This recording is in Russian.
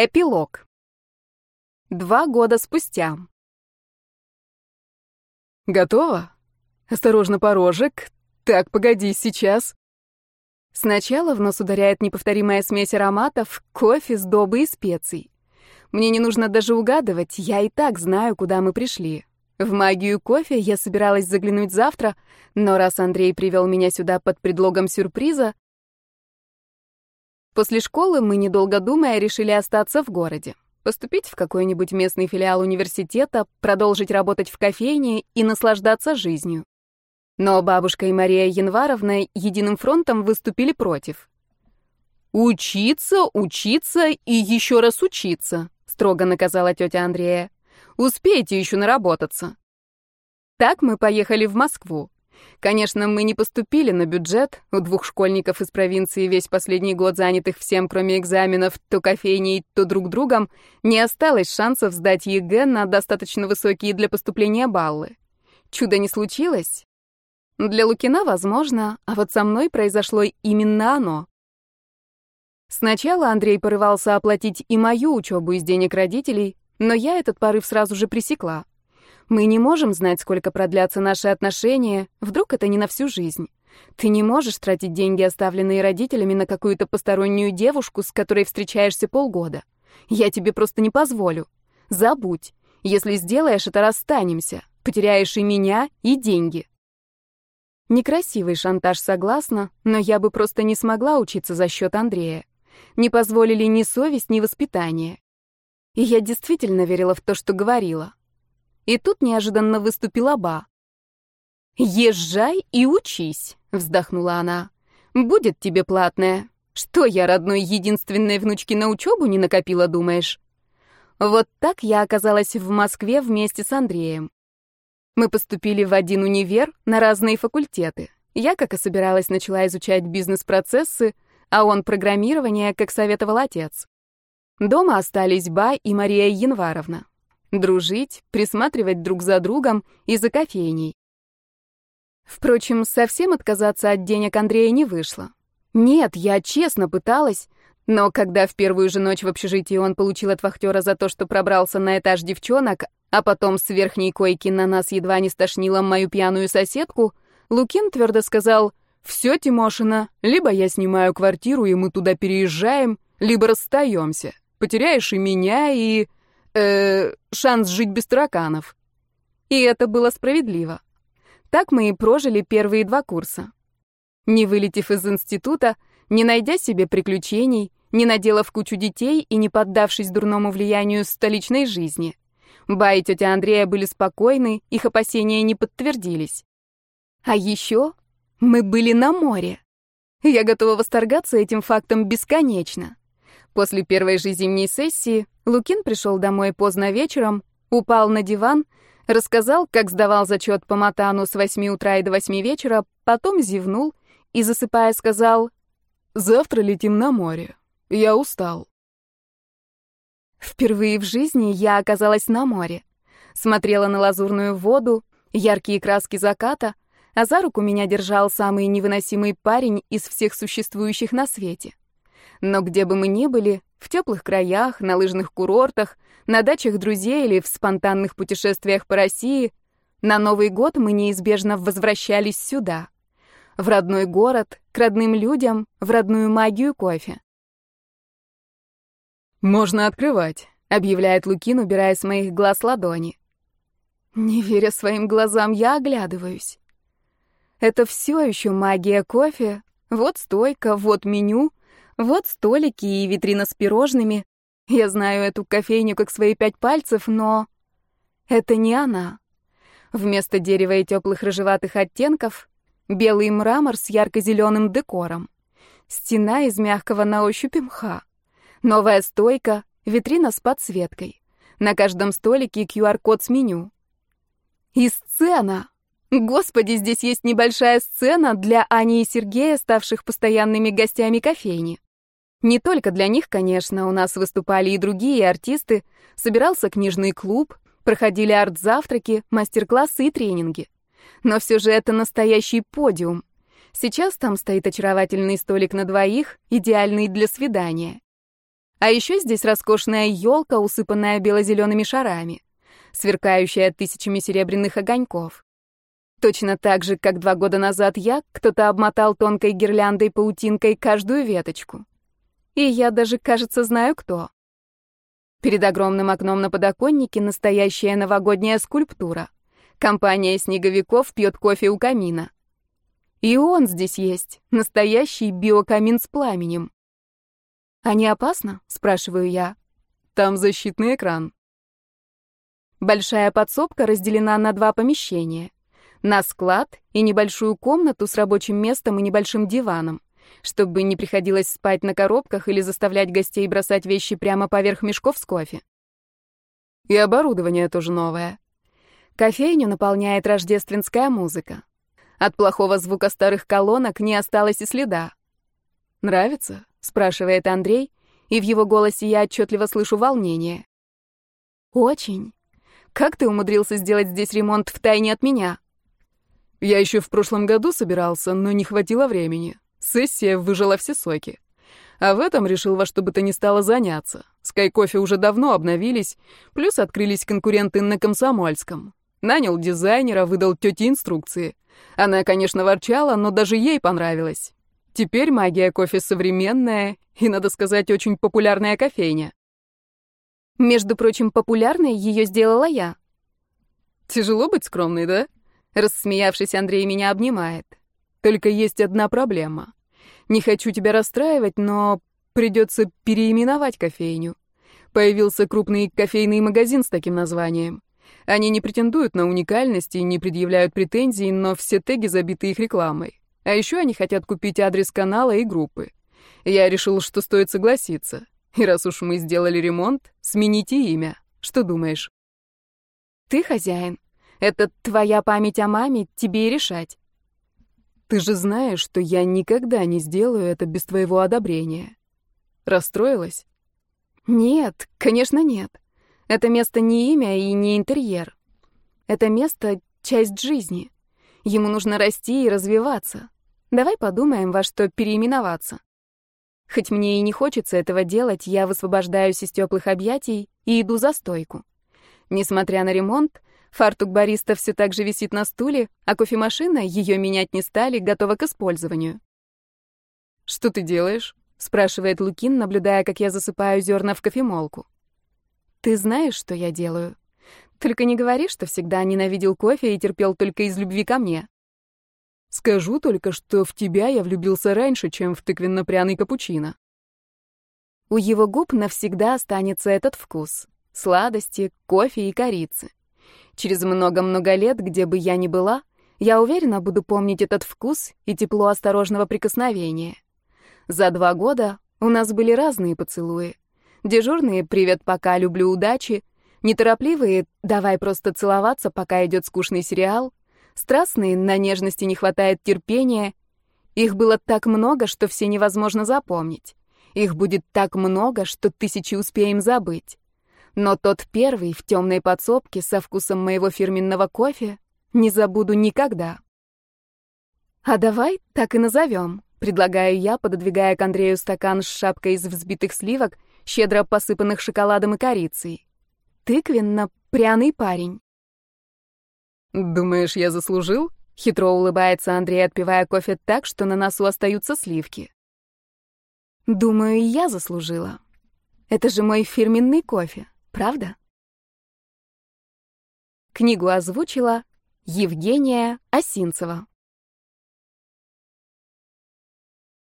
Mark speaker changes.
Speaker 1: Эпилог. Два года спустя.
Speaker 2: Готово? Осторожно, порожек. Так, погоди, сейчас.
Speaker 1: Сначала в нос ударяет неповторимая смесь ароматов, кофе, сдобы и специй. Мне не нужно даже угадывать, я и так знаю, куда мы пришли. В магию кофе я собиралась заглянуть завтра, но раз Андрей привел меня сюда под предлогом сюрприза, После школы мы, недолго думая, решили остаться в городе. Поступить в какой-нибудь местный филиал университета, продолжить работать в кофейне и наслаждаться жизнью. Но бабушка и Мария Январовна единым фронтом выступили против. «Учиться, учиться и еще раз учиться», — строго наказала тетя Андрея. «Успейте еще наработаться». Так мы поехали в Москву. Конечно, мы не поступили на бюджет. У двух школьников из провинции, весь последний год занятых всем, кроме экзаменов, то кофейней, то друг другом, не осталось шансов сдать ЕГЭ на достаточно высокие для поступления баллы. Чудо не случилось? Для Лукина возможно, а вот со мной произошло именно оно. Сначала Андрей порывался оплатить и мою учебу из денег родителей, но я этот порыв сразу же пресекла. Мы не можем знать, сколько продлятся наши отношения, вдруг это не на всю жизнь. Ты не можешь тратить деньги, оставленные родителями, на какую-то постороннюю девушку, с которой встречаешься полгода. Я тебе просто не позволю. Забудь. Если сделаешь это, расстанемся. Потеряешь и меня, и деньги. Некрасивый шантаж, согласна, но я бы просто не смогла учиться за счет Андрея. Не позволили ни совесть, ни воспитание. И я действительно верила в то, что говорила. И тут неожиданно выступила Ба. «Езжай и учись», — вздохнула она. «Будет тебе платное. Что я, родной единственной внучке на учебу не накопила, думаешь?» Вот так я оказалась в Москве вместе с Андреем. Мы поступили в один универ на разные факультеты. Я, как и собиралась, начала изучать бизнес-процессы, а он программирование, как советовал отец. Дома остались Ба и Мария Январовна дружить, присматривать друг за другом и за кофейней. Впрочем, совсем отказаться от денег Андрея не вышло. Нет, я честно пыталась, но когда в первую же ночь в общежитии он получил от вахтера за то, что пробрался на этаж девчонок, а потом с верхней койки на нас едва не стошнило мою пьяную соседку, Лукин твердо сказал «Все, Тимошина, либо я снимаю квартиру, и мы туда переезжаем, либо расстаемся. Потеряешь и меня, и...» э, шанс жить без тараканов. И это было справедливо. Так мы и прожили первые два курса. Не вылетев из института, не найдя себе приключений, не наделав кучу детей и не поддавшись дурному влиянию столичной жизни. Ба и тетя Андрея были спокойны, их опасения не подтвердились. А еще мы были на море. Я готова восторгаться этим фактом бесконечно. После первой же зимней сессии Лукин пришел домой поздно вечером, упал на диван, рассказал, как сдавал зачет по матану с 8 утра и до 8 вечера, потом зевнул и, засыпая, сказал «Завтра летим на море. Я устал». Впервые в жизни я оказалась на море. Смотрела на лазурную воду, яркие краски заката, а за руку меня держал самый невыносимый парень из всех существующих на свете. Но где бы мы ни были, в теплых краях, на лыжных курортах, на дачах друзей или в спонтанных путешествиях по России, на Новый год мы неизбежно возвращались сюда. В родной город, к родным людям, в родную магию кофе.
Speaker 2: «Можно открывать», — объявляет Лукин, убирая с моих глаз ладони.
Speaker 1: Не веря своим глазам, я оглядываюсь. Это все еще магия кофе. Вот стойка, вот меню, вот столики и витрина с пирожными. Я знаю эту кофейню как свои пять пальцев, но... Это не она. Вместо дерева и теплых рыжеватых оттенков — белый мрамор с ярко-зеленым декором. Стена из мягкого на ощупь мха. Новая стойка, витрина с подсветкой. На каждом столике QR-код с меню. И сцена! Господи, здесь есть небольшая сцена для Ани и Сергея, ставших постоянными гостями кофейни. Не только для них, конечно, у нас выступали и другие артисты, собирался книжный клуб, проходили арт-завтраки, мастер-классы и тренинги. Но все же это настоящий подиум. Сейчас там стоит очаровательный столик на двоих, идеальный для свидания. А еще здесь роскошная елка, усыпанная бело-зелеными шарами, сверкающая тысячами серебряных огоньков. Точно так же, как два года назад я, кто-то обмотал тонкой гирляндой паутинкой каждую веточку. И я даже, кажется, знаю кто. Перед огромным окном на подоконнике настоящая новогодняя скульптура. Компания снеговиков пьет кофе у камина. И он здесь есть, настоящий биокамин с пламенем. «А не опасно?» — спрашиваю я. «Там защитный экран». Большая подсобка разделена на два помещения. На склад и небольшую комнату с рабочим местом и небольшим диваном, чтобы не приходилось спать на коробках или заставлять гостей бросать вещи прямо поверх мешков с кофе. И оборудование тоже новое. Кофейню наполняет рождественская музыка. От плохого звука старых колонок не осталось и следа. «Нравится?» — спрашивает Андрей, и в его голосе я отчетливо слышу волнение. «Очень. Как ты умудрился сделать здесь ремонт в тайне от меня?»
Speaker 3: «Я еще в прошлом году собирался, но не хватило времени. Сессия выжила все соки. А в этом решил во что бы то ни стало заняться. Скай Кофе уже давно обновились, плюс открылись конкуренты на Комсомольском. Нанял дизайнера, выдал тете инструкции. Она, конечно, ворчала, но даже ей понравилось. Теперь магия кофе современная и, надо сказать, очень популярная кофейня.
Speaker 1: Между прочим, популярной ее сделала я.
Speaker 3: Тяжело быть скромной, да? Рассмеявшись, Андрей меня обнимает. Только есть одна проблема. Не хочу тебя расстраивать, но придется переименовать кофейню. Появился крупный кофейный магазин с таким названием. Они не претендуют на уникальность и не предъявляют претензий, но все теги забиты их рекламой. А еще они хотят купить адрес канала и группы. Я решил, что стоит согласиться. И раз уж мы сделали ремонт, смените имя. Что думаешь?
Speaker 1: Ты хозяин. Это твоя память о маме, тебе и решать.
Speaker 3: Ты же знаешь, что я никогда не сделаю это без твоего одобрения. Расстроилась?
Speaker 1: Нет, конечно, нет. Это место не имя и не интерьер. Это место — часть жизни. Ему нужно расти и развиваться. Давай подумаем, во что переименоваться. Хоть мне и не хочется этого делать, я высвобождаюсь из теплых объятий и иду за стойку. Несмотря на ремонт, фартук бариста все так же висит на стуле, а кофемашина, ее менять не стали, готова к использованию.
Speaker 3: «Что ты делаешь?»
Speaker 1: — спрашивает Лукин, наблюдая, как я засыпаю зерна в кофемолку. «Ты знаешь, что я делаю. Только не говори, что всегда ненавидел кофе и терпел только из любви ко мне».
Speaker 3: Скажу только, что в тебя я влюбился раньше, чем в тыквенно-пряный капучино.
Speaker 1: У его губ навсегда останется этот вкус. Сладости, кофе и корицы. Через много-много лет, где бы я ни была, я уверена, буду помнить этот вкус и тепло осторожного прикосновения. За два года у нас были разные поцелуи. Дежурные «Привет, пока, люблю, удачи», неторопливые «Давай просто целоваться, пока идет скучный сериал», Страстные, на нежности не хватает терпения. Их было так много, что все невозможно запомнить. Их будет так много, что тысячи успеем забыть. Но тот первый в темной подсобке со вкусом моего фирменного кофе не забуду никогда. А давай так и назовем, предлагаю я, пододвигая к Андрею стакан с шапкой из взбитых сливок, щедро посыпанных шоколадом и корицей. Тыквенно-пряный парень.
Speaker 3: «Думаешь, я заслужил?»
Speaker 1: — хитро улыбается Андрей, отпивая кофе так, что на носу остаются сливки. «Думаю, я заслужила. Это же мой фирменный кофе, правда?» Книгу озвучила Евгения Осинцева.